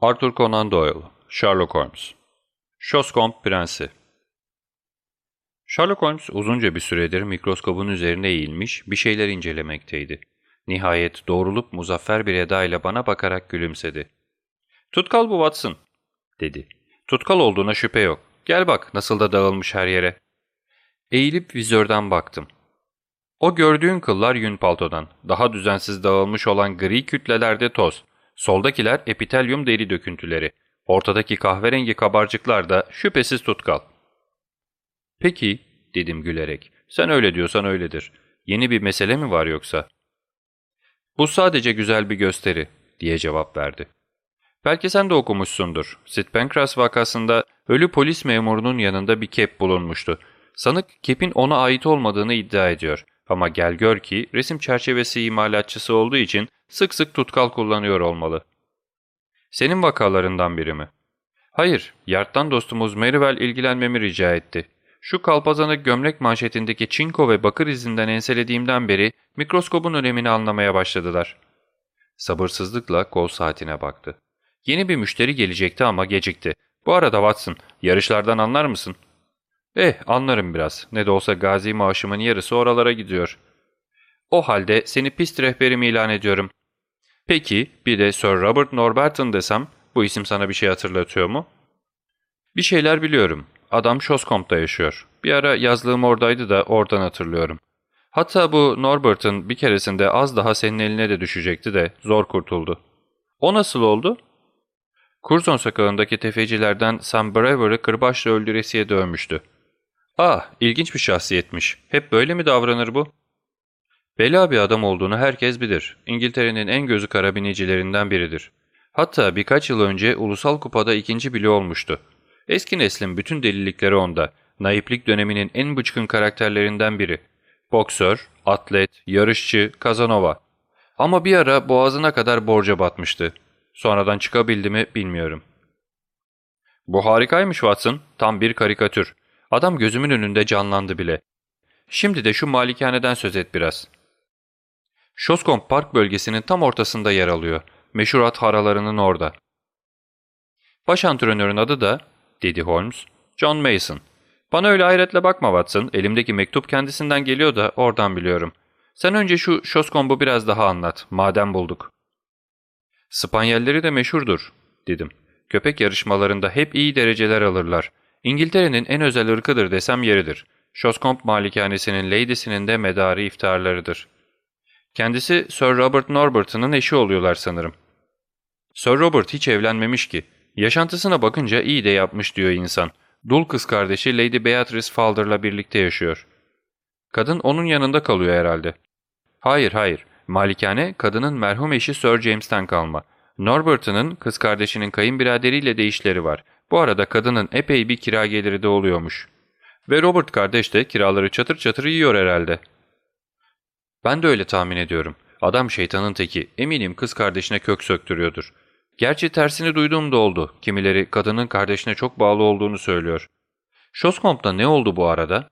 Arthur Conan Doyle, Sherlock Holmes Shoscombe Prensi Sherlock Holmes uzunca bir süredir mikroskobun üzerine eğilmiş bir şeyler incelemekteydi. Nihayet doğrulup muzaffer bir edayla bana bakarak gülümsedi. ''Tutkal bu Watson.'' dedi. ''Tutkal olduğuna şüphe yok. Gel bak nasıl da dağılmış her yere.'' Eğilip vizörden baktım. O gördüğün kıllar yün paltodan, daha düzensiz dağılmış olan gri kütlelerde toz. Soldakiler epitelyum deri döküntüleri. Ortadaki kahverengi kabarcıklar da şüphesiz tutkal. Peki, dedim gülerek. Sen öyle diyorsan öyledir. Yeni bir mesele mi var yoksa? Bu sadece güzel bir gösteri, diye cevap verdi. Belki sen de okumuşsundur. Sid Pancras vakasında ölü polis memurunun yanında bir kep bulunmuştu. Sanık kepin ona ait olmadığını iddia ediyor. Ama gel gör ki resim çerçevesi imalatçısı olduğu için sık sık tutkal kullanıyor olmalı. Senin vakalarından biri mi? Hayır, Yardtan dostumuz Merivale ilgilenmemi rica etti. Şu kalpazanı gömlek manşetindeki çinko ve bakır izinden enselediğimden beri mikroskobun önemini anlamaya başladılar. Sabırsızlıkla kol saatine baktı. Yeni bir müşteri gelecekti ama gecikti. Bu arada Watson, yarışlardan anlar mısın? Eh, anlarım biraz. Ne de olsa gazi maaşımın yarısı oralara gidiyor. O halde seni pist rehberim ilan ediyorum. Peki, bir de Sir Robert Norberton desem, bu isim sana bir şey hatırlatıyor mu? Bir şeyler biliyorum. Adam Shoscomb'da yaşıyor. Bir ara yazlığım oradaydı da oradan hatırlıyorum. Hatta bu Norbert'ın bir keresinde az daha senin eline de düşecekti de zor kurtuldu. O nasıl oldu? Curzon sokağındaki tefecilerden Sam Brewer'ı kırbaçla öldüresiye dövmüştü. Ah, ilginç bir şahsiyetmiş. Hep böyle mi davranır bu? Bela bir adam olduğunu herkes bilir. İngiltere'nin en gözü kara binicilerinden biridir. Hatta birkaç yıl önce ulusal kupada ikinci bile olmuştu. Eski neslin bütün delilikleri onda. Naiplik döneminin en bıçkın karakterlerinden biri. Boksör, atlet, yarışçı, kazanova. Ama bir ara boğazına kadar borca batmıştı. Sonradan çıkabildi mi bilmiyorum. Bu harikaymış Watson. Tam bir karikatür. Adam gözümün önünde canlandı bile. Şimdi de şu malikaneden söz et biraz. Shoscombe Park bölgesinin tam ortasında yer alıyor. Meşhur at haralarının orada. Baş antrenörün adı da, dedi Holmes, John Mason. Bana öyle hayretle bakma Watson, elimdeki mektup kendisinden geliyor da oradan biliyorum. Sen önce şu Shoscombe'u biraz daha anlat, madem bulduk. Spanyelleri de meşhurdur, dedim. Köpek yarışmalarında hep iyi dereceler alırlar. İngiltere'nin en özel ırkıdır desem yeridir. Shoscombe malikanesinin Lady'sinin de medarı iftarlarıdır. Kendisi Sir Robert Norberton'ın eşi oluyorlar sanırım. Sir Robert hiç evlenmemiş ki. Yaşantısına bakınca iyi de yapmış diyor insan. Dul kız kardeşi Lady Beatrice Falder'la birlikte yaşıyor. Kadın onun yanında kalıyor herhalde. Hayır hayır, malikane kadının merhum eşi Sir James'ten kalma. Norberton'ın kız kardeşinin kayınbiraderiyle de işleri var. Bu arada kadının epey bir kira geliri de oluyormuş. Ve Robert kardeş de kiraları çatır çatır yiyor herhalde. Ben de öyle tahmin ediyorum. Adam şeytanın teki. Eminim kız kardeşine kök söktürüyordur. Gerçi tersini duyduğum da oldu. Kimileri kadının kardeşine çok bağlı olduğunu söylüyor. Şoscomb'da ne oldu bu arada?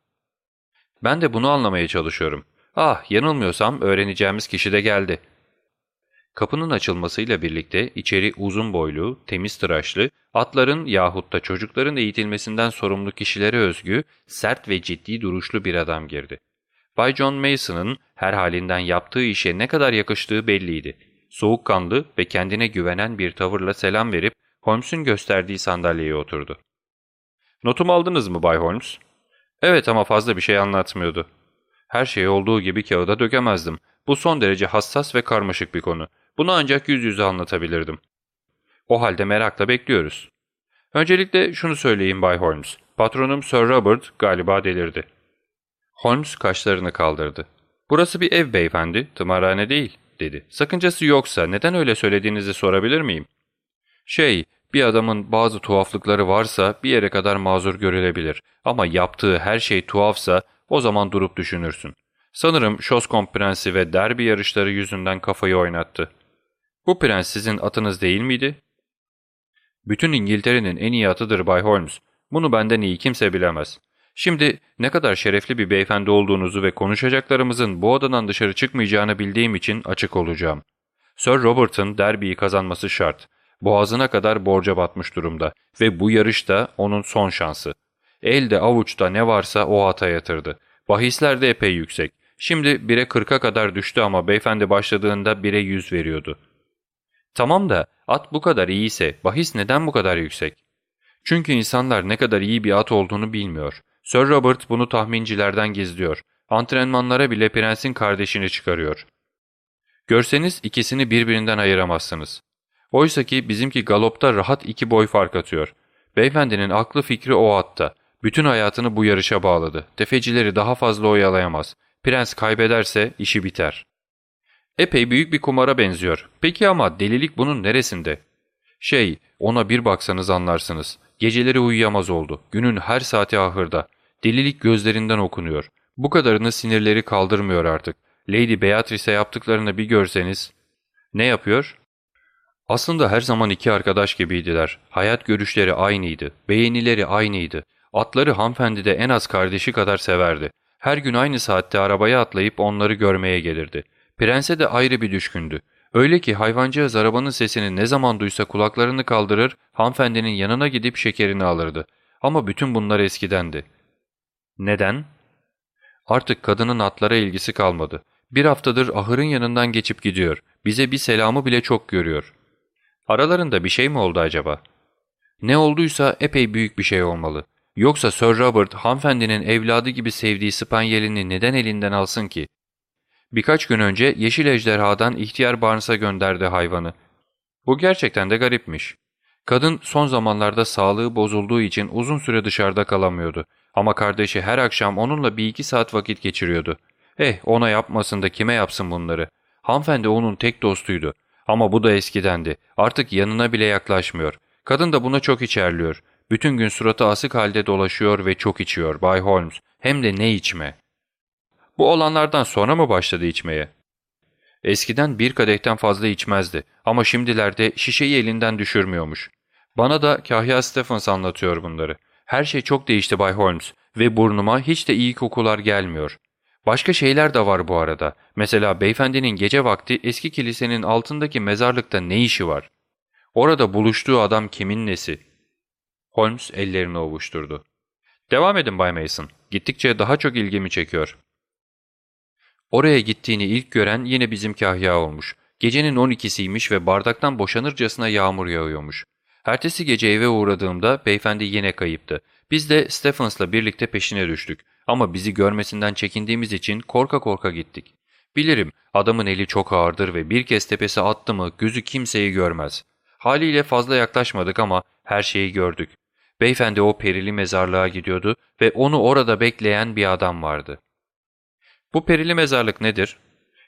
Ben de bunu anlamaya çalışıyorum. Ah yanılmıyorsam öğreneceğimiz kişi de geldi. Kapının açılmasıyla birlikte içeri uzun boylu, temiz tıraşlı, atların yahut da çocukların eğitilmesinden sorumlu kişilere özgü, sert ve ciddi duruşlu bir adam girdi. Bay John Mason'ın her halinden yaptığı işe ne kadar yakıştığı belliydi. Soğukkanlı ve kendine güvenen bir tavırla selam verip Holmes'un gösterdiği sandalyeye oturdu. ''Notumu aldınız mı Bay Holmes?'' ''Evet ama fazla bir şey anlatmıyordu. Her şeyi olduğu gibi kağıda dökemezdim. Bu son derece hassas ve karmaşık bir konu. Bunu ancak yüz yüze anlatabilirdim. O halde merakla bekliyoruz. Öncelikle şunu söyleyeyim Bay Holmes. Patronum Sir Robert galiba delirdi. Holmes kaşlarını kaldırdı. ''Burası bir ev beyefendi, tımarhane değil.'' dedi. ''Sakıncası yoksa neden öyle söylediğinizi sorabilir miyim?'' ''Şey, bir adamın bazı tuhaflıkları varsa bir yere kadar mazur görülebilir. Ama yaptığı her şey tuhafsa o zaman durup düşünürsün. Sanırım Şoskomp Prensi ve derbi yarışları yüzünden kafayı oynattı. Bu prens sizin atınız değil miydi? Bütün İngiltere'nin en iyi atıdır Bay Holmes. Bunu benden iyi kimse bilemez. Şimdi ne kadar şerefli bir beyefendi olduğunuzu ve konuşacaklarımızın bu odadan dışarı çıkmayacağını bildiğim için açık olacağım. Sir Robert'ın derbiyi kazanması şart. Boğazına kadar borca batmış durumda ve bu yarış da onun son şansı. Elde avuçta ne varsa o ata yatırdı. Bahisler de epey yüksek. Şimdi 1'e 40'a kadar düştü ama beyefendi başladığında 1'e 100 veriyordu. Tamam da at bu kadar iyiyse bahis neden bu kadar yüksek? Çünkü insanlar ne kadar iyi bir at olduğunu bilmiyor. Sir Robert bunu tahmincilerden gizliyor. Antrenmanlara bile prensin kardeşini çıkarıyor. Görseniz ikisini birbirinden ayıramazsınız. Oysa ki bizimki galopta rahat iki boy fark atıyor. Beyefendinin aklı fikri o atta. Bütün hayatını bu yarışa bağladı. Tefecileri daha fazla oyalayamaz. Prens kaybederse işi biter. Epey büyük bir kumara benziyor. Peki ama delilik bunun neresinde? Şey, ona bir baksanız anlarsınız. Geceleri uyuyamaz oldu. Günün her saati ahırda. Delilik gözlerinden okunuyor. Bu kadarını sinirleri kaldırmıyor artık. Lady Beatrice'e yaptıklarını bir görseniz. Ne yapıyor? Aslında her zaman iki arkadaş gibiydiler. Hayat görüşleri aynıydı. Beğenileri aynıydı. Atları hanımefendi de en az kardeşi kadar severdi. Her gün aynı saatte arabaya atlayıp onları görmeye gelirdi. Prense de ayrı bir düşkündü. Öyle ki hayvancağız arabanın sesini ne zaman duysa kulaklarını kaldırır, hanımefendinin yanına gidip şekerini alırdı. Ama bütün bunlar eskidendi. Neden? Artık kadının atlara ilgisi kalmadı. Bir haftadır ahırın yanından geçip gidiyor. Bize bir selamı bile çok görüyor. Aralarında bir şey mi oldu acaba? Ne olduysa epey büyük bir şey olmalı. Yoksa Sir Robert hanımefendinin evladı gibi sevdiği spanyelini neden elinden alsın ki? Birkaç gün önce Yeşil Ejderha'dan ihtiyar Barnes'a gönderdi hayvanı. Bu gerçekten de garipmiş. Kadın son zamanlarda sağlığı bozulduğu için uzun süre dışarıda kalamıyordu. Ama kardeşi her akşam onunla bir iki saat vakit geçiriyordu. Eh ona yapmasın da kime yapsın bunları. Hanımefendi onun tek dostuydu. Ama bu da eskidendi. Artık yanına bile yaklaşmıyor. Kadın da buna çok içerliyor. Bütün gün suratı asık halde dolaşıyor ve çok içiyor Bay Holmes. Hem de ne içme. Bu olanlardan sonra mı başladı içmeye? Eskiden bir kadehten fazla içmezdi ama şimdilerde şişeyi elinden düşürmüyormuş. Bana da Kahya Stephens anlatıyor bunları. Her şey çok değişti Bay Holmes ve burnuma hiç de iyi kokular gelmiyor. Başka şeyler de var bu arada. Mesela beyefendinin gece vakti eski kilisenin altındaki mezarlıkta ne işi var? Orada buluştuğu adam kimin nesi? Holmes ellerini ovuşturdu. Devam edin Bay Mason. Gittikçe daha çok ilgimi çekiyor. Oraya gittiğini ilk gören yine bizim kahya olmuş. Gecenin 12'siymiş ve bardaktan boşanırcasına yağmur yağıyormuş. Ertesi gece eve uğradığımda beyefendi yine kayıptı. Biz de Stephens'la birlikte peşine düştük. Ama bizi görmesinden çekindiğimiz için korka korka gittik. Bilirim adamın eli çok ağırdır ve bir kez tepesi attı mı gözü kimseyi görmez. Haliyle fazla yaklaşmadık ama her şeyi gördük. Beyefendi o perili mezarlığa gidiyordu ve onu orada bekleyen bir adam vardı. Bu perili mezarlık nedir?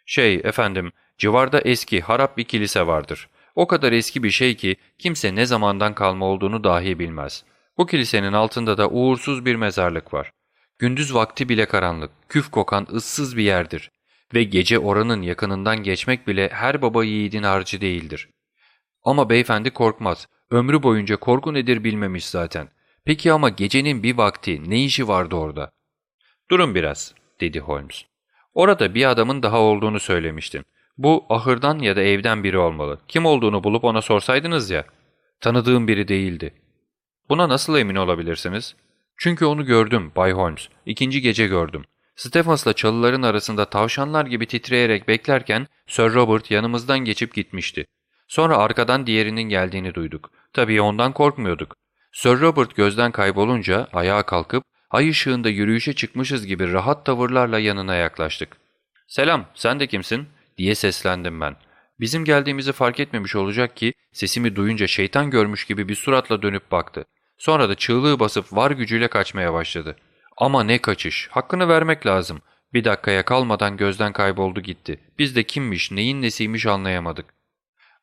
Şey efendim, civarda eski harap bir kilise vardır. O kadar eski bir şey ki kimse ne zamandan kalma olduğunu dahi bilmez. Bu kilisenin altında da uğursuz bir mezarlık var. Gündüz vakti bile karanlık, küf kokan ıssız bir yerdir. Ve gece oranın yakınından geçmek bile her baba yiğidin harcı değildir. Ama beyefendi korkmaz. Ömrü boyunca korku nedir bilmemiş zaten. Peki ama gecenin bir vakti ne işi vardı orada? Durun biraz, dedi Holmes. Orada bir adamın daha olduğunu söylemiştin. Bu ahırdan ya da evden biri olmalı. Kim olduğunu bulup ona sorsaydınız ya. Tanıdığım biri değildi. Buna nasıl emin olabilirsiniz? Çünkü onu gördüm Bay Holmes. İkinci gece gördüm. Stephens'la çalıların arasında tavşanlar gibi titreyerek beklerken Sir Robert yanımızdan geçip gitmişti. Sonra arkadan diğerinin geldiğini duyduk. Tabii ondan korkmuyorduk. Sir Robert gözden kaybolunca ayağa kalkıp ay ışığında yürüyüşe çıkmışız gibi rahat tavırlarla yanına yaklaştık. ''Selam, sen de kimsin?'' Diye seslendim ben. Bizim geldiğimizi fark etmemiş olacak ki sesimi duyunca şeytan görmüş gibi bir suratla dönüp baktı. Sonra da çığlığı basıp var gücüyle kaçmaya başladı. Ama ne kaçış, hakkını vermek lazım. Bir dakikaya kalmadan gözden kayboldu gitti. Biz de kimmiş, neyin nesiymiş anlayamadık.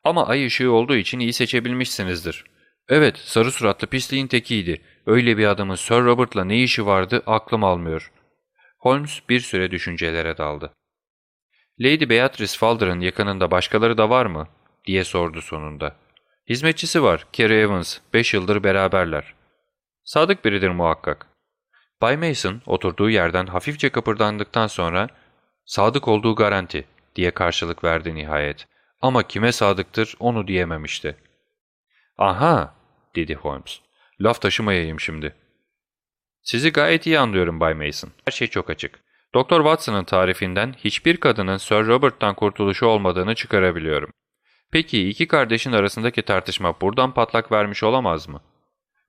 Ama ay ışığı olduğu için iyi seçebilmişsinizdir. Evet, sarı suratlı pisliğin tekiydi. Öyle bir adamın Sir Robert'la ne işi vardı aklım almıyor. Holmes bir süre düşüncelere daldı. Lady Beatrice Falder'ın yakınında başkaları da var mı? diye sordu sonunda. Hizmetçisi var, Carrie Evans. Beş yıldır beraberler. Sadık biridir muhakkak. Bay Mason oturduğu yerden hafifçe kıpırdandıktan sonra ''Sadık olduğu garanti'' diye karşılık verdi nihayet. Ama kime sadıktır onu diyememişti. ''Aha'' dedi Holmes. ''Laf taşımayayım şimdi.'' ''Sizi gayet iyi anlıyorum Bay Mason. Her şey çok açık. Doktor Watson'ın tarifinden hiçbir kadının Sir Robert'tan kurtuluşu olmadığını çıkarabiliyorum. Peki iki kardeşin arasındaki tartışma buradan patlak vermiş olamaz mı?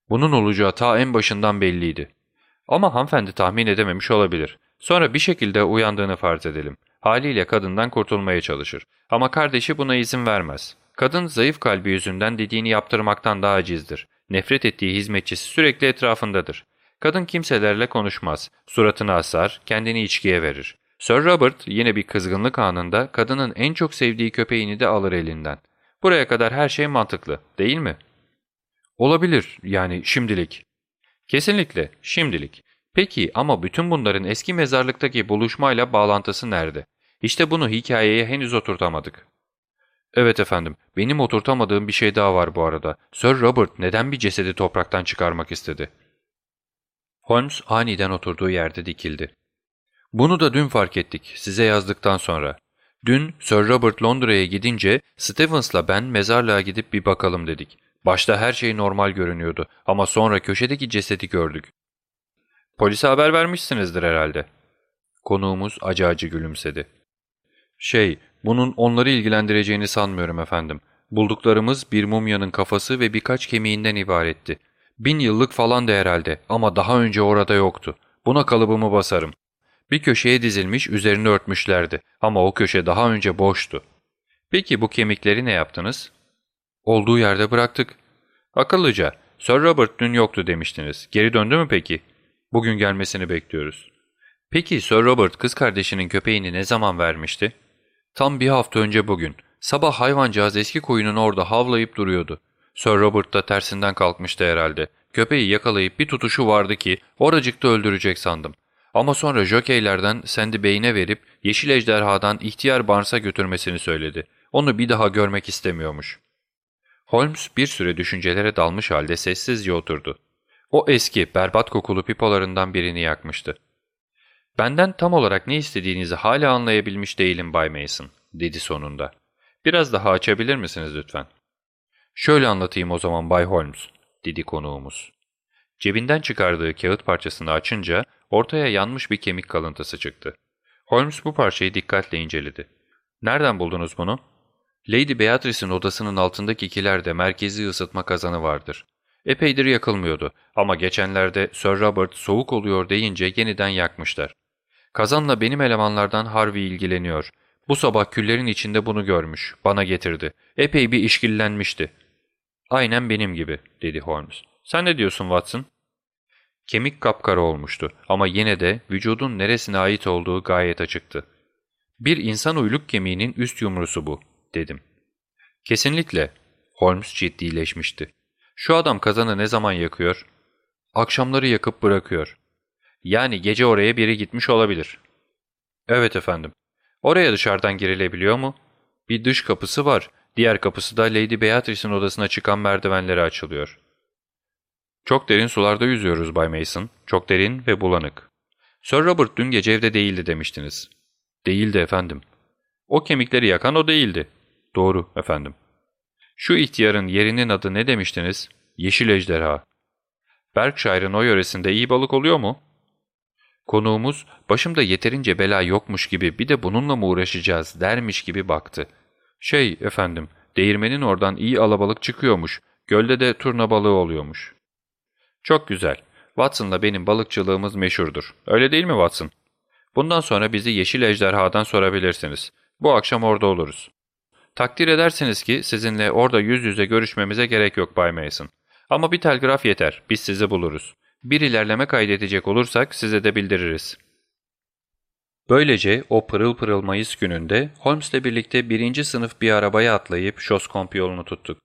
Bunun olacağı ta en başından belliydi. Ama hanımefendi tahmin edememiş olabilir. Sonra bir şekilde uyandığını farz edelim. Haliyle kadından kurtulmaya çalışır. Ama kardeşi buna izin vermez. Kadın zayıf kalbi yüzünden dediğini yaptırmaktan daha acizdir. Nefret ettiği hizmetçisi sürekli etrafındadır. Kadın kimselerle konuşmaz. Suratını asar, kendini içkiye verir. Sir Robert yine bir kızgınlık anında kadının en çok sevdiği köpeğini de alır elinden. Buraya kadar her şey mantıklı, değil mi? Olabilir, yani şimdilik. Kesinlikle, şimdilik. Peki ama bütün bunların eski mezarlıktaki buluşmayla bağlantısı nerede? İşte bunu hikayeye henüz oturtamadık. Evet efendim, benim oturtamadığım bir şey daha var bu arada. Sir Robert neden bir cesedi topraktan çıkarmak istedi? Holmes aniden oturduğu yerde dikildi. Bunu da dün fark ettik, size yazdıktan sonra. Dün Sir Robert Londra'ya gidince Stevens'la ben mezarlığa gidip bir bakalım dedik. Başta her şey normal görünüyordu ama sonra köşedeki cesedi gördük. Polise haber vermişsinizdir herhalde. Konuğumuz acı acı gülümsedi. Şey, bunun onları ilgilendireceğini sanmıyorum efendim. Bulduklarımız bir mumyanın kafası ve birkaç kemiğinden ibaretti. Bin yıllık falan da herhalde ama daha önce orada yoktu. Buna kalıbımı basarım. Bir köşeye dizilmiş üzerine örtmüşlerdi ama o köşe daha önce boştu. Peki bu kemikleri ne yaptınız? Olduğu yerde bıraktık. Akıllıca. Sir Robert dün yoktu demiştiniz. Geri döndü mü peki? Bugün gelmesini bekliyoruz. Peki Sir Robert kız kardeşinin köpeğini ne zaman vermişti? Tam bir hafta önce bugün. Sabah hayvancağız eski koyunun orada havlayıp duruyordu. Sir Robert da tersinden kalkmıştı herhalde. Köpeği yakalayıp bir tutuşu vardı ki oracıkta öldürecek sandım. Ama sonra jokeylerden Sandy beyine verip Yeşil Ejderhadan ihtiyar Barnes'a götürmesini söyledi. Onu bir daha görmek istemiyormuş. Holmes bir süre düşüncelere dalmış halde sessizce oturdu. O eski, berbat kokulu pipolarından birini yakmıştı. ''Benden tam olarak ne istediğinizi hala anlayabilmiş değilim Bay Mason.'' dedi sonunda. ''Biraz daha açabilir misiniz lütfen?'' ''Şöyle anlatayım o zaman Bay Holmes.'' dedi konuğumuz. Cebinden çıkardığı kağıt parçasını açınca ortaya yanmış bir kemik kalıntısı çıktı. Holmes bu parçayı dikkatle inceledi. ''Nereden buldunuz bunu?'' Lady Beatrice'in odasının altındaki kilerde merkezi ısıtma kazanı vardır. Epeydir yakılmıyordu ama geçenlerde Sir Robert soğuk oluyor deyince yeniden yakmışlar. Kazanla benim elemanlardan Harvey ilgileniyor. Bu sabah küllerin içinde bunu görmüş, bana getirdi. Epey bir işkillenmişti. Aynen benim gibi, dedi Holmes. Sen ne diyorsun Watson? Kemik kapkara olmuştu ama yine de vücudun neresine ait olduğu gayet açıktı. Bir insan uyluk kemiğinin üst yumrusu bu, dedim. Kesinlikle. Holmes ciddileşmişti. Şu adam kazanı ne zaman yakıyor? Akşamları yakıp bırakıyor. Yani gece oraya biri gitmiş olabilir. Evet efendim. Oraya dışarıdan girilebiliyor mu? Bir dış kapısı var. Diğer kapısı da Lady Beatrice'in odasına çıkan merdivenleri açılıyor. Çok derin sularda yüzüyoruz Bay Mason. Çok derin ve bulanık. Sir Robert dün gece evde değildi demiştiniz. Değildi efendim. O kemikleri yakan o değildi. Doğru efendim. Şu ihtiyarın yerinin adı ne demiştiniz? Yeşil ejderha. Berkshire'ın o yöresinde iyi balık oluyor mu? Konuğumuz başımda yeterince bela yokmuş gibi bir de bununla mı uğraşacağız dermiş gibi baktı. Şey efendim, değirmenin oradan iyi alabalık çıkıyormuş, gölde de turna balığı oluyormuş. Çok güzel. Watson'la benim balıkçılığımız meşhurdur. Öyle değil mi Watson? Bundan sonra bizi Yeşil Ejderha'dan sorabilirsiniz. Bu akşam orada oluruz. Takdir edersiniz ki sizinle orada yüz yüze görüşmemize gerek yok Bay Mason. Ama bir telgraf yeter, biz sizi buluruz. Bir ilerleme kaydedecek olursak size de bildiririz. Böylece o pırıl pırıl Mayıs gününde Holmes'le birlikte birinci sınıf bir arabaya atlayıp Şoskomp yolunu tuttuk.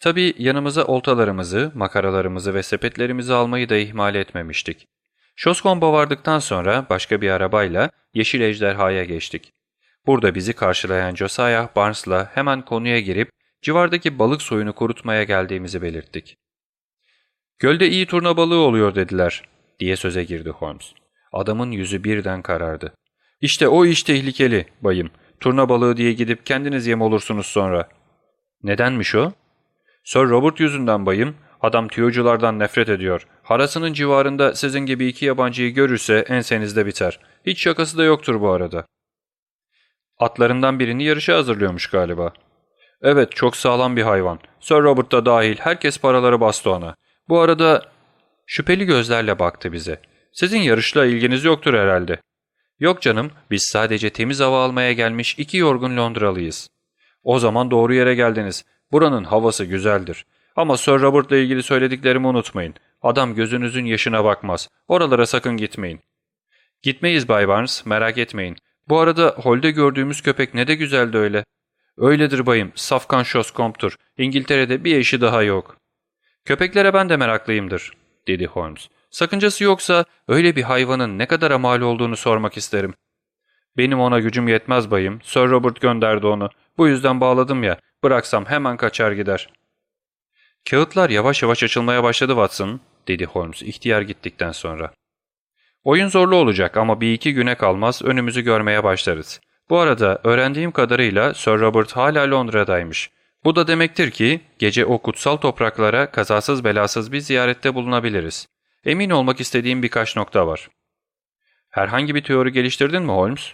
Tabii yanımıza oltalarımızı, makaralarımızı ve sepetlerimizi almayı da ihmal etmemiştik. Şoskomba vardıktan sonra başka bir arabayla Yeşil Ejderha'ya geçtik. Burada bizi karşılayan Josiah Barnes'la hemen konuya girip civardaki balık soyunu kurutmaya geldiğimizi belirttik. ''Gölde iyi turna balığı oluyor dediler.'' diye söze girdi Holmes. Adamın yüzü birden karardı. ''İşte o iş tehlikeli bayım. Turna balığı diye gidip kendiniz yem olursunuz sonra.'' ''Nedenmiş o?'' Sir Robert yüzünden bayım. Adam tüyoculardan nefret ediyor. Harasının civarında sizin gibi iki yabancıyı görürse ensenizde biter. Hiç şakası da yoktur bu arada. Atlarından birini yarışa hazırlıyormuş galiba. Evet çok sağlam bir hayvan. Sir Robert da dahil herkes paraları bastı ona. Bu arada şüpheli gözlerle baktı bize. Sizin yarışla ilginiz yoktur herhalde. Yok canım biz sadece temiz hava almaya gelmiş iki yorgun Londralıyız. O zaman doğru yere geldiniz. Buranın havası güzeldir. Ama Sir Robert'la ilgili söylediklerimi unutmayın. Adam gözünüzün yaşına bakmaz. Oralara sakın gitmeyin. Gitmeyiz Bay Barnes, merak etmeyin. Bu arada holde gördüğümüz köpek ne de güzeldi öyle. Öyledir bayım, safkan şoskomptur. İngiltere'de bir eşi daha yok. Köpeklere ben de meraklıyımdır, dedi Holmes. Sakıncası yoksa öyle bir hayvanın ne kadar mal olduğunu sormak isterim. Benim ona gücüm yetmez bayım. Sir Robert gönderdi onu. Bu yüzden bağladım ya. Bıraksam hemen kaçar gider. Kağıtlar yavaş yavaş açılmaya başladı Watson, dedi Holmes ihtiyar gittikten sonra. Oyun zorlu olacak ama bir iki güne kalmaz önümüzü görmeye başlarız. Bu arada öğrendiğim kadarıyla Sir Robert hala Londra'daymış. Bu da demektir ki gece o kutsal topraklara kazasız belasız bir ziyarette bulunabiliriz. Emin olmak istediğim birkaç nokta var. Herhangi bir teori geliştirdin mi Holmes?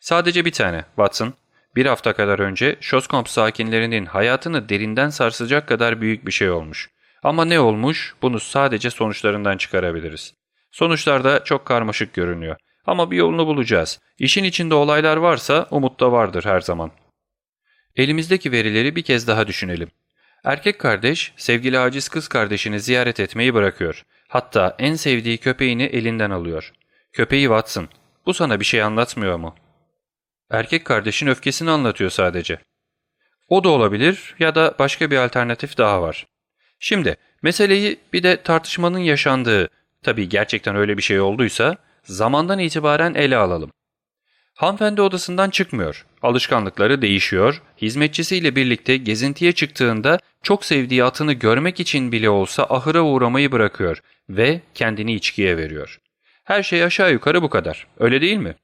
Sadece bir tane, Watson. Bir hafta kadar önce Shoscombe sakinlerinin hayatını derinden sarsacak kadar büyük bir şey olmuş. Ama ne olmuş bunu sadece sonuçlarından çıkarabiliriz. Sonuçlar da çok karmaşık görünüyor. Ama bir yolunu bulacağız. İşin içinde olaylar varsa umut da vardır her zaman. Elimizdeki verileri bir kez daha düşünelim. Erkek kardeş sevgili aciz kız kardeşini ziyaret etmeyi bırakıyor. Hatta en sevdiği köpeğini elinden alıyor. Köpeği Watson. Bu sana bir şey anlatmıyor mu? Erkek kardeşin öfkesini anlatıyor sadece. O da olabilir ya da başka bir alternatif daha var. Şimdi meseleyi bir de tartışmanın yaşandığı, tabii gerçekten öyle bir şey olduysa, zamandan itibaren ele alalım. Hanımefendi odasından çıkmıyor. Alışkanlıkları değişiyor. Hizmetçisiyle birlikte gezintiye çıktığında çok sevdiği atını görmek için bile olsa ahıra uğramayı bırakıyor ve kendini içkiye veriyor. Her şey aşağı yukarı bu kadar. Öyle değil mi?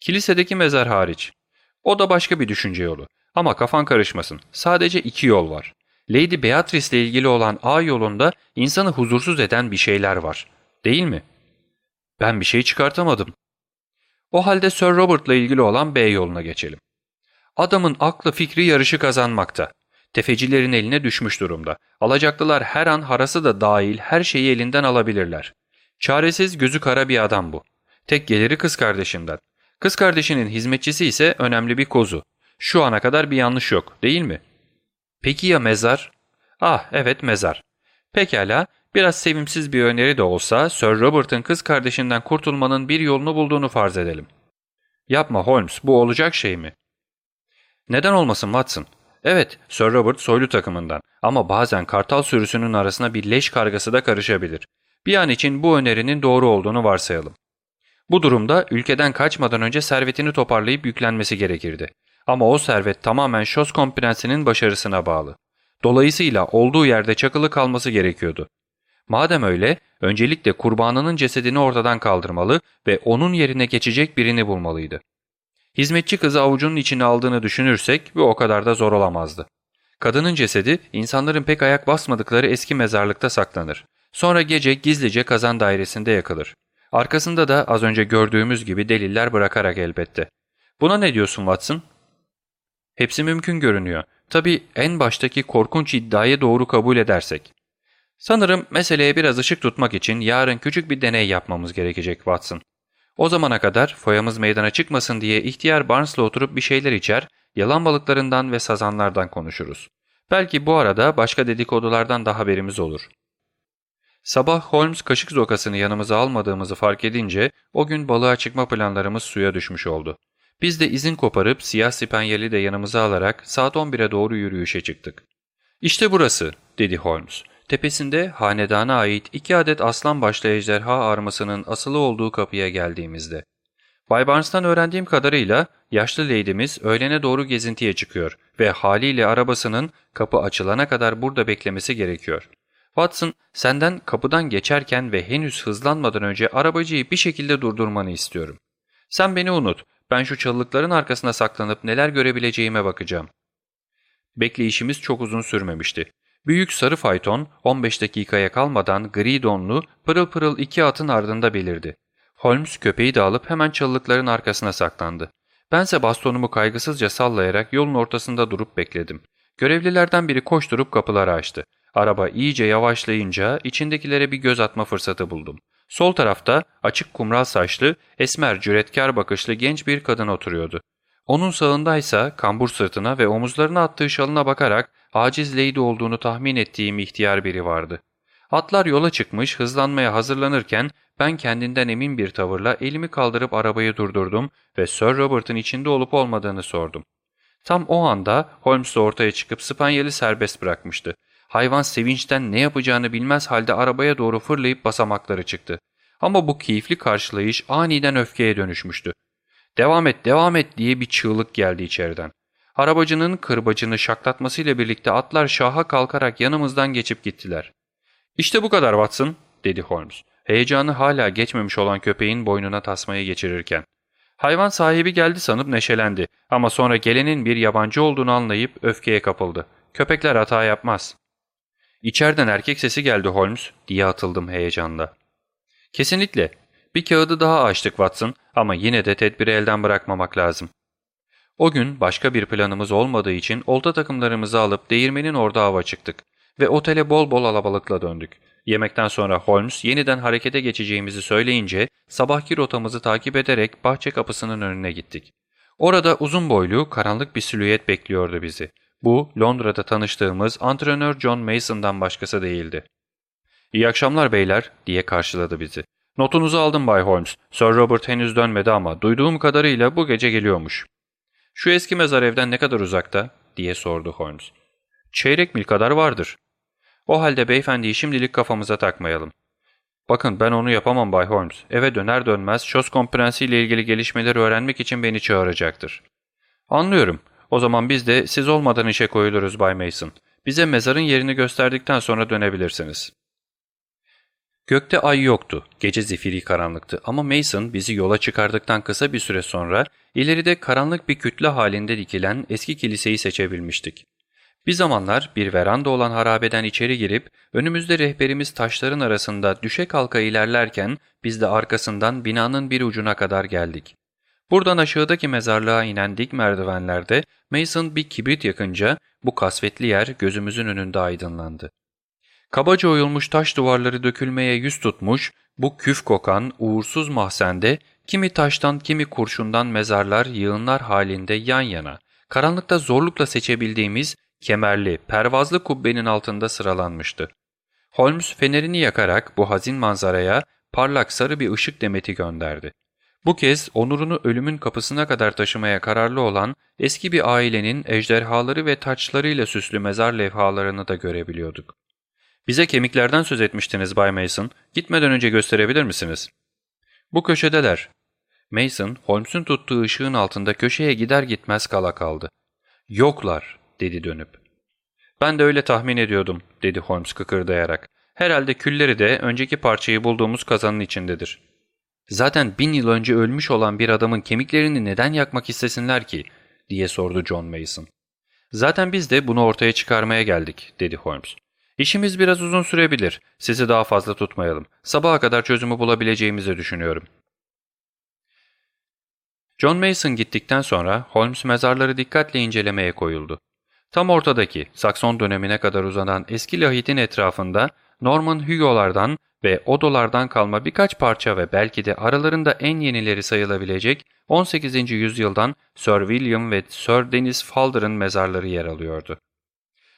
Kilisedeki mezar hariç. O da başka bir düşünce yolu. Ama kafan karışmasın. Sadece iki yol var. Lady Beatrice ile ilgili olan A yolunda insanı huzursuz eden bir şeyler var. Değil mi? Ben bir şey çıkartamadım. O halde Sir Robert'la ilgili olan B yoluna geçelim. Adamın aklı fikri yarışı kazanmakta. Tefecilerin eline düşmüş durumda. Alacaklılar her an harası da dahil her şeyi elinden alabilirler. Çaresiz gözü kara bir adam bu. Tek geliri kız kardeşinden. Kız kardeşinin hizmetçisi ise önemli bir kozu. Şu ana kadar bir yanlış yok değil mi? Peki ya mezar? Ah evet mezar. Pekala biraz sevimsiz bir öneri de olsa Sir Robert'ın kız kardeşinden kurtulmanın bir yolunu bulduğunu farz edelim. Yapma Holmes bu olacak şey mi? Neden olmasın Watson? Evet Sir Robert soylu takımından ama bazen kartal sürüsünün arasına bir leş kargası da karışabilir. Bir an için bu önerinin doğru olduğunu varsayalım. Bu durumda ülkeden kaçmadan önce servetini toparlayıp yüklenmesi gerekirdi. Ama o servet tamamen Şoskom Prensi'nin başarısına bağlı. Dolayısıyla olduğu yerde çakılı kalması gerekiyordu. Madem öyle, öncelikle kurbanının cesedini ortadan kaldırmalı ve onun yerine geçecek birini bulmalıydı. Hizmetçi kızı avucunun içine aldığını düşünürsek bu o kadar da zor olamazdı. Kadının cesedi insanların pek ayak basmadıkları eski mezarlıkta saklanır. Sonra gece gizlice kazan dairesinde yakılır. Arkasında da az önce gördüğümüz gibi deliller bırakarak elbette. Buna ne diyorsun Watson? Hepsi mümkün görünüyor. Tabii en baştaki korkunç iddiayı doğru kabul edersek. Sanırım meseleye biraz ışık tutmak için yarın küçük bir deney yapmamız gerekecek Watson. O zamana kadar foyamız meydana çıkmasın diye ihtiyar Barnes'la oturup bir şeyler içer, yalan balıklarından ve sazanlardan konuşuruz. Belki bu arada başka dedikodulardan da haberimiz olur. Sabah Holmes kaşık zokasını yanımıza almadığımızı fark edince o gün balığa çıkma planlarımız suya düşmüş oldu. Biz de izin koparıp siyah sipanyeli de yanımıza alarak saat 11'e doğru yürüyüşe çıktık. İşte burası dedi Holmes. Tepesinde hanedana ait iki adet aslan başlı ejderha armasının asılı olduğu kapıya geldiğimizde. Bay Barnes'tan öğrendiğim kadarıyla yaşlı leydimiz öğlene doğru gezintiye çıkıyor ve haliyle arabasının kapı açılana kadar burada beklemesi gerekiyor. Watson senden kapıdan geçerken ve henüz hızlanmadan önce arabacıyı bir şekilde durdurmanı istiyorum. Sen beni unut, ben şu çalılıkların arkasına saklanıp neler görebileceğime bakacağım. Bekleyişimiz çok uzun sürmemişti. Büyük sarı fayton 15 dakikaya kalmadan gri donlu pırıl pırıl iki atın ardında belirdi. Holmes köpeği de alıp hemen çalılıkların arkasına saklandı. Bense bastonumu kaygısızca sallayarak yolun ortasında durup bekledim. Görevlilerden biri koşturup kapıları açtı. Araba iyice yavaşlayınca içindekilere bir göz atma fırsatı buldum. Sol tarafta açık kumral saçlı, esmer cüretkar bakışlı genç bir kadın oturuyordu. Onun sağındaysa kambur sırtına ve omuzlarına attığı şalına bakarak aciz Lady olduğunu tahmin ettiğim ihtiyar biri vardı. Atlar yola çıkmış hızlanmaya hazırlanırken ben kendinden emin bir tavırla elimi kaldırıp arabayı durdurdum ve Sir Robert'ın içinde olup olmadığını sordum. Tam o anda Holmes ortaya çıkıp Spaniel'i serbest bırakmıştı. Hayvan sevinçten ne yapacağını bilmez halde arabaya doğru fırlayıp basamakları çıktı. Ama bu keyifli karşılayış aniden öfkeye dönüşmüştü. ''Devam et, devam et!'' diye bir çığlık geldi içeriden. Arabacının kırbacını şaklatmasıyla birlikte atlar şaha kalkarak yanımızdan geçip gittiler. ''İşte bu kadar Watson'' dedi Holmes. Heyecanı hala geçmemiş olan köpeğin boynuna tasmayı geçirirken. Hayvan sahibi geldi sanıp neşelendi ama sonra gelenin bir yabancı olduğunu anlayıp öfkeye kapıldı. Köpekler hata yapmaz. İçeriden erkek sesi geldi Holmes diye atıldım heyecanla. Kesinlikle. Bir kağıdı daha açtık Watson ama yine de tedbiri elden bırakmamak lazım. O gün başka bir planımız olmadığı için olta takımlarımızı alıp değirmenin orada hava çıktık ve otele bol bol alabalıkla döndük. Yemekten sonra Holmes yeniden harekete geçeceğimizi söyleyince sabahki rotamızı takip ederek bahçe kapısının önüne gittik. Orada uzun boylu, karanlık bir silüet bekliyordu bizi. Bu, Londra'da tanıştığımız antrenör John Mason'dan başkası değildi. ''İyi akşamlar beyler'' diye karşıladı bizi. ''Notunuzu aldım Bay Holmes. Sir Robert henüz dönmedi ama duyduğum kadarıyla bu gece geliyormuş.'' ''Şu eski mezar evden ne kadar uzakta?'' diye sordu Holmes. ''Çeyrek mil kadar vardır.'' O halde beyefendiyi şimdilik kafamıza takmayalım. Bakın ben onu yapamam Bay Holmes. Eve döner dönmez Şoskon Prensi ile ilgili gelişmeleri öğrenmek için beni çağıracaktır. Anlıyorum. O zaman biz de siz olmadan işe koyuluruz Bay Mason. Bize mezarın yerini gösterdikten sonra dönebilirsiniz. Gökte ay yoktu. Gece zifiri karanlıktı ama Mason bizi yola çıkardıktan kısa bir süre sonra ileride karanlık bir kütle halinde dikilen eski kiliseyi seçebilmiştik. Bir zamanlar bir veranda olan harabeden içeri girip önümüzde rehberimiz taşların arasında düşe kalka ilerlerken biz de arkasından binanın bir ucuna kadar geldik. Buradan aşağıdaki mezarlığa inen dik merdivenlerde Mason bir kibrit yakınca bu kasvetli yer gözümüzün önünde aydınlandı. Kabaca oyulmuş taş duvarları dökülmeye yüz tutmuş, bu küf kokan, uğursuz mahzende kimi taştan kimi kurşundan mezarlar yığınlar halinde yan yana, karanlıkta zorlukla seçebildiğimiz kemerli, pervazlı kubbenin altında sıralanmıştı. Holmes fenerini yakarak bu hazin manzaraya parlak sarı bir ışık demeti gönderdi. Bu kez onurunu ölümün kapısına kadar taşımaya kararlı olan eski bir ailenin ejderhaları ve taçlarıyla süslü mezar levhalarını da görebiliyorduk. ''Bize kemiklerden söz etmiştiniz Bay Mason. Gitmeden önce gösterebilir misiniz?'' ''Bu köşedeler.'' Mason, Holmes'un tuttuğu ışığın altında köşeye gider gitmez kala kaldı. ''Yoklar.'' dedi dönüp. ''Ben de öyle tahmin ediyordum.'' dedi Holmes kıkırdayarak. ''Herhalde külleri de önceki parçayı bulduğumuz kazanın içindedir.'' ''Zaten bin yıl önce ölmüş olan bir adamın kemiklerini neden yakmak istesinler ki?'' diye sordu John Mason. ''Zaten biz de bunu ortaya çıkarmaya geldik.'' dedi Holmes. ''İşimiz biraz uzun sürebilir. Sizi daha fazla tutmayalım. Sabaha kadar çözümü bulabileceğimizi düşünüyorum.'' John Mason gittikten sonra Holmes mezarları dikkatle incelemeye koyuldu. Tam ortadaki Sakson dönemine kadar uzanan eski lahitin etrafında Norman Hugo'lardan ve Odolardan kalma birkaç parça ve belki de aralarında en yenileri sayılabilecek 18. yüzyıldan Sir William ve Sir Dennis Falder'ın mezarları yer alıyordu.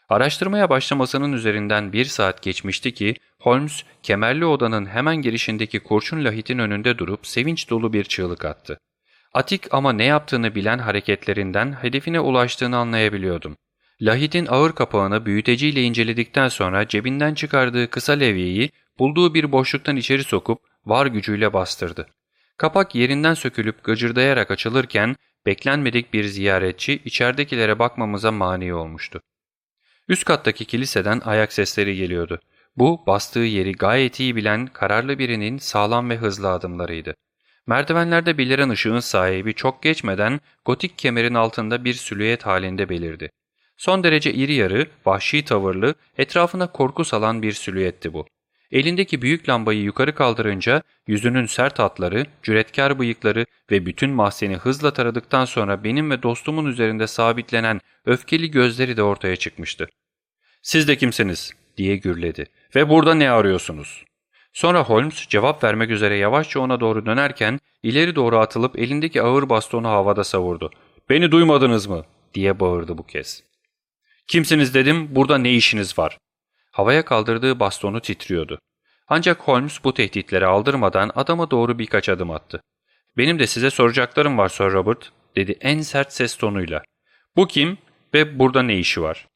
Araştırmaya başlamasının üzerinden bir saat geçmişti ki Holmes kemerli odanın hemen girişindeki kurşun lahitin önünde durup sevinç dolu bir çığlık attı. Atik ama ne yaptığını bilen hareketlerinden hedefine ulaştığını anlayabiliyordum. Lahit'in ağır kapağını büyüteciyle inceledikten sonra cebinden çıkardığı kısa levyeyi bulduğu bir boşluktan içeri sokup var gücüyle bastırdı. Kapak yerinden sökülüp gıcırdayarak açılırken beklenmedik bir ziyaretçi içeridekilere bakmamıza mani olmuştu. Üst kattaki kiliseden ayak sesleri geliyordu. Bu bastığı yeri gayet iyi bilen kararlı birinin sağlam ve hızlı adımlarıydı. Merdivenlerde beliren ışığın sahibi çok geçmeden gotik kemerin altında bir silüet halinde belirdi. Son derece iri yarı, vahşi tavırlı, etrafına korku salan bir silüetti bu. Elindeki büyük lambayı yukarı kaldırınca yüzünün sert hatları, cüretkar bıyıkları ve bütün mahzeni hızla taradıktan sonra benim ve dostumun üzerinde sabitlenen öfkeli gözleri de ortaya çıkmıştı. ''Siz de kimsiniz?'' diye gürledi. ''Ve burada ne arıyorsunuz?'' Sonra Holmes cevap vermek üzere yavaşça ona doğru dönerken ileri doğru atılıp elindeki ağır bastonu havada savurdu. ''Beni duymadınız mı?'' diye bağırdı bu kez. ''Kimsiniz dedim, burada ne işiniz var?'' Havaya kaldırdığı bastonu titriyordu. Ancak Holmes bu tehditleri aldırmadan adama doğru birkaç adım attı. ''Benim de size soracaklarım var Sir Robert'' dedi en sert ses tonuyla. ''Bu kim ve burada ne işi var?''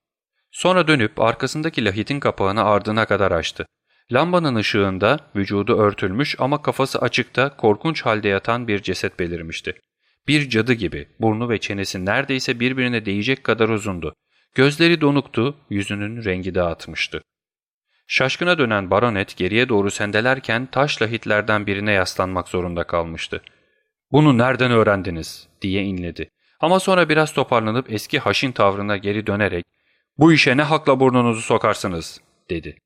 Sonra dönüp arkasındaki lahitin kapağını ardına kadar açtı. Lambanın ışığında vücudu örtülmüş ama kafası açıkta korkunç halde yatan bir ceset belirmişti. Bir cadı gibi burnu ve çenesi neredeyse birbirine değecek kadar uzundu. Gözleri donuktu, yüzünün rengi dağıtmıştı. Şaşkına dönen baronet geriye doğru sendelerken taş lahitlerden birine yaslanmak zorunda kalmıştı. ''Bunu nereden öğrendiniz?'' diye inledi. Ama sonra biraz toparlanıp eski haşin tavrına geri dönerek ''Bu işe ne hakla burnunuzu sokarsınız?'' dedi.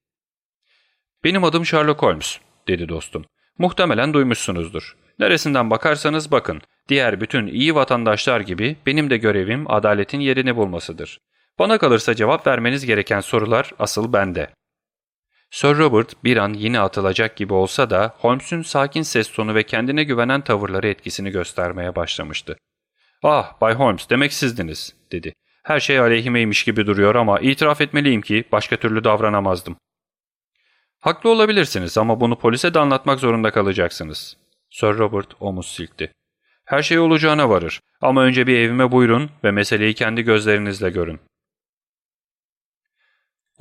''Benim adım Sherlock Holmes.'' dedi dostum. ''Muhtemelen duymuşsunuzdur. Neresinden bakarsanız bakın. Diğer bütün iyi vatandaşlar gibi benim de görevim adaletin yerini bulmasıdır. Bana kalırsa cevap vermeniz gereken sorular asıl bende.'' Sir Robert bir an yine atılacak gibi olsa da Holmes'un sakin ses tonu ve kendine güvenen tavırları etkisini göstermeye başlamıştı. ''Ah Bay Holmes demek sizdiniz.'' dedi. ''Her şey aleyhimeymiş gibi duruyor ama itiraf etmeliyim ki başka türlü davranamazdım.'' ''Haklı olabilirsiniz ama bunu polise de anlatmak zorunda kalacaksınız.'' Sir Robert omuz silkti. ''Her şey olacağına varır ama önce bir evime buyurun ve meseleyi kendi gözlerinizle görün.''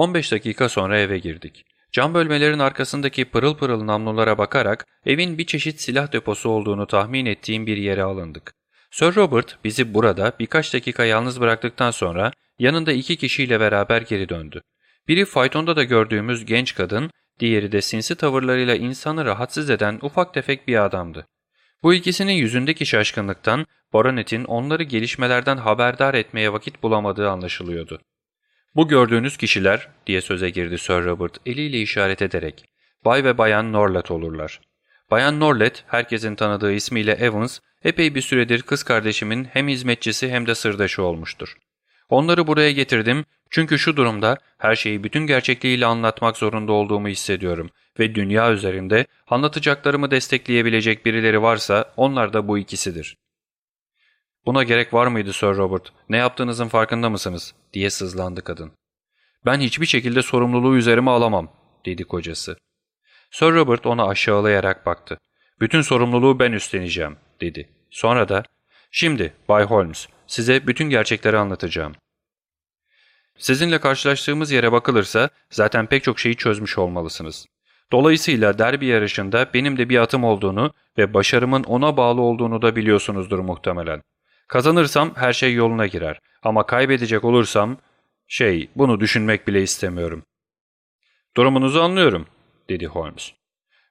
15 dakika sonra eve girdik. Cam bölmelerin arkasındaki pırıl pırıl namlulara bakarak evin bir çeşit silah deposu olduğunu tahmin ettiğim bir yere alındık. Sir Robert bizi burada birkaç dakika yalnız bıraktıktan sonra yanında iki kişiyle beraber geri döndü. Biri faytonda da gördüğümüz genç kadın, diğeri de sinsi tavırlarıyla insanı rahatsız eden ufak tefek bir adamdı. Bu ikisinin yüzündeki şaşkınlıktan Baronet'in onları gelişmelerden haberdar etmeye vakit bulamadığı anlaşılıyordu. ''Bu gördüğünüz kişiler'' diye söze girdi Sir Robert eliyle işaret ederek. ''Bay ve Bayan Norlet olurlar. Bayan Norlet, herkesin tanıdığı ismiyle Evans, epey bir süredir kız kardeşimin hem hizmetçisi hem de sırdaşı olmuştur. Onları buraya getirdim çünkü şu durumda her şeyi bütün gerçekliğiyle anlatmak zorunda olduğumu hissediyorum ve dünya üzerinde anlatacaklarımı destekleyebilecek birileri varsa onlar da bu ikisidir. ''Buna gerek var mıydı Sir Robert? Ne yaptığınızın farkında mısınız?'' diye sızlandı kadın. ''Ben hiçbir şekilde sorumluluğu üzerime alamam.'' dedi kocası. Sir Robert ona aşağılayarak baktı. ''Bütün sorumluluğu ben üstleneceğim.'' dedi. Sonra da ''Şimdi Bay Holmes size bütün gerçekleri anlatacağım. Sizinle karşılaştığımız yere bakılırsa zaten pek çok şeyi çözmüş olmalısınız. Dolayısıyla derbi yarışında benim de bir atım olduğunu ve başarımın ona bağlı olduğunu da biliyorsunuzdur muhtemelen. Kazanırsam her şey yoluna girer ama kaybedecek olursam şey bunu düşünmek bile istemiyorum. Durumunuzu anlıyorum dedi Holmes.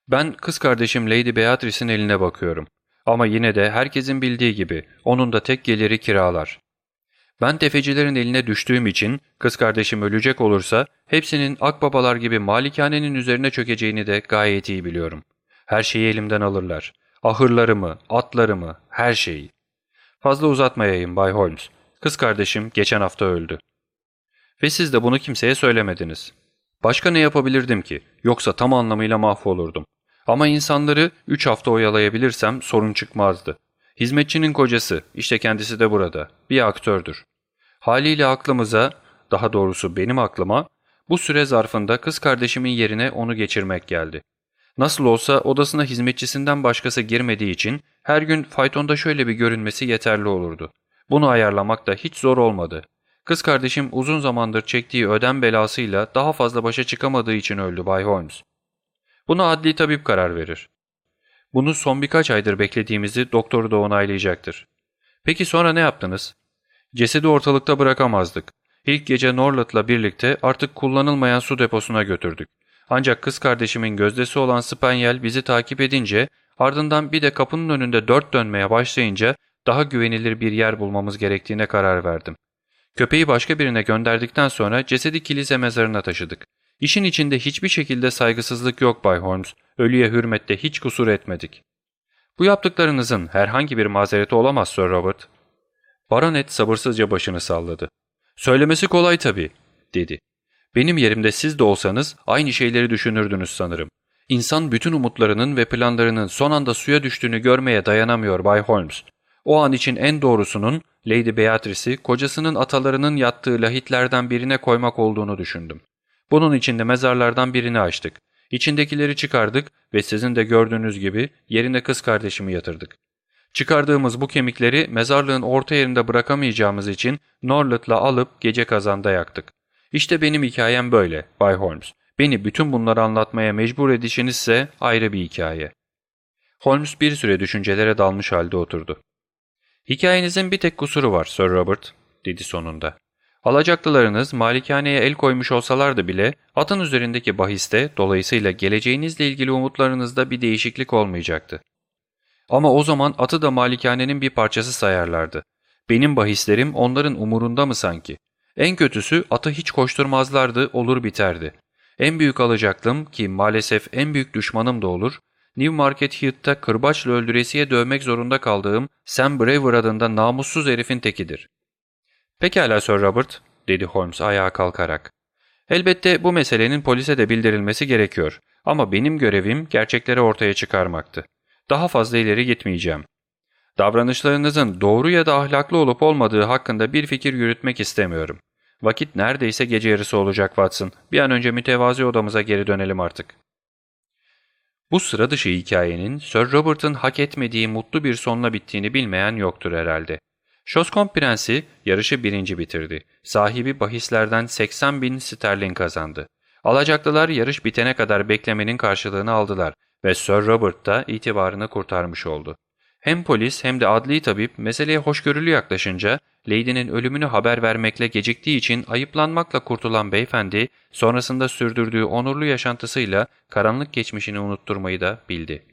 Ben kız kardeşim Lady Beatrice'in eline bakıyorum. Ama yine de herkesin bildiği gibi onun da tek geliri kiralar. Ben tefecilerin eline düştüğüm için kız kardeşim ölecek olursa hepsinin akbabalar gibi malikanenin üzerine çökeceğini de gayet iyi biliyorum. Her şeyi elimden alırlar. Ahırlarımı, atlarımı, her şeyi. Fazla uzatmayayım Bay Holmes. Kız kardeşim geçen hafta öldü. Ve siz de bunu kimseye söylemediniz. Başka ne yapabilirdim ki? Yoksa tam anlamıyla mahvolurdum. Ama insanları üç hafta oyalayabilirsem sorun çıkmazdı. Hizmetçinin kocası, işte kendisi de burada, bir aktördür. Haliyle aklımıza, daha doğrusu benim aklıma, bu süre zarfında kız kardeşimin yerine onu geçirmek geldi. Nasıl olsa odasına hizmetçisinden başkası girmediği için her gün faytonda şöyle bir görünmesi yeterli olurdu. Bunu ayarlamak da hiç zor olmadı. Kız kardeşim uzun zamandır çektiği ödem belasıyla daha fazla başa çıkamadığı için öldü Bay Holmes. Buna adli tabip karar verir. Bunu son birkaç aydır beklediğimizi doktoru da onaylayacaktır. Peki sonra ne yaptınız? Cesedi ortalıkta bırakamazdık. İlk gece Norlet'la birlikte artık kullanılmayan su deposuna götürdük. Ancak kız kardeşimin gözdesi olan Spaniel bizi takip edince ardından bir de kapının önünde dört dönmeye başlayınca daha güvenilir bir yer bulmamız gerektiğine karar verdim. Köpeği başka birine gönderdikten sonra cesedi kilise mezarına taşıdık. İşin içinde hiçbir şekilde saygısızlık yok Bay Holmes. Ölüye hürmette hiç kusur etmedik. Bu yaptıklarınızın herhangi bir mazereti olamaz Sir Robert. Baronet sabırsızca başını salladı. Söylemesi kolay tabii, dedi. Benim yerimde siz de olsanız aynı şeyleri düşünürdünüz sanırım. İnsan bütün umutlarının ve planlarının son anda suya düştüğünü görmeye dayanamıyor Bay Holmes. O an için en doğrusunun Lady Beatrice'i kocasının atalarının yattığı lahitlerden birine koymak olduğunu düşündüm. Bunun için de mezarlardan birini açtık. İçindekileri çıkardık ve sizin de gördüğünüz gibi yerine kız kardeşimi yatırdık. Çıkardığımız bu kemikleri mezarlığın orta yerinde bırakamayacağımız için Norlet'la alıp gece kazanda yaktık. İşte benim hikayem böyle Bay Holmes. Beni bütün bunları anlatmaya mecbur edişinizse ayrı bir hikaye. Holmes bir süre düşüncelere dalmış halde oturdu. Hikayenizin bir tek kusuru var Sir Robert, dedi sonunda. Alacaklılarınız malikaneye el koymuş olsalardı bile atın üzerindeki bahiste dolayısıyla geleceğinizle ilgili umutlarınızda bir değişiklik olmayacaktı. Ama o zaman atı da malikanenin bir parçası sayarlardı. Benim bahislerim onların umurunda mı sanki? En kötüsü atı hiç koşturmazlardı, olur biterdi. En büyük alacaklım ki maalesef en büyük düşmanım da olur, Newmarket Heath'ta kırbaçla öldüresiye dövmek zorunda kaldığım Sam Brewer adında namussuz herifin tekidir. Pekala Sir Robert, dedi Holmes ayağa kalkarak. Elbette bu meselenin polise de bildirilmesi gerekiyor ama benim görevim gerçekleri ortaya çıkarmaktı. Daha fazla ileri gitmeyeceğim. Davranışlarınızın doğru ya da ahlaklı olup olmadığı hakkında bir fikir yürütmek istemiyorum. Vakit neredeyse gece yarısı olacak Watson. Bir an önce mütevazi odamıza geri dönelim artık. Bu sıra dışı hikayenin Sir Robert'ın hak etmediği mutlu bir sonla bittiğini bilmeyen yoktur herhalde. Şoskom Prensi yarışı birinci bitirdi. Sahibi bahislerden 80 bin sterlin kazandı. Alacaklılar yarış bitene kadar beklemenin karşılığını aldılar ve Sir Robert da itibarını kurtarmış oldu. Hem polis hem de adli tabip meseleye hoşgörülü yaklaşınca Lady'nin ölümünü haber vermekle geciktiği için ayıplanmakla kurtulan beyefendi sonrasında sürdürdüğü onurlu yaşantısıyla karanlık geçmişini unutturmayı da bildi.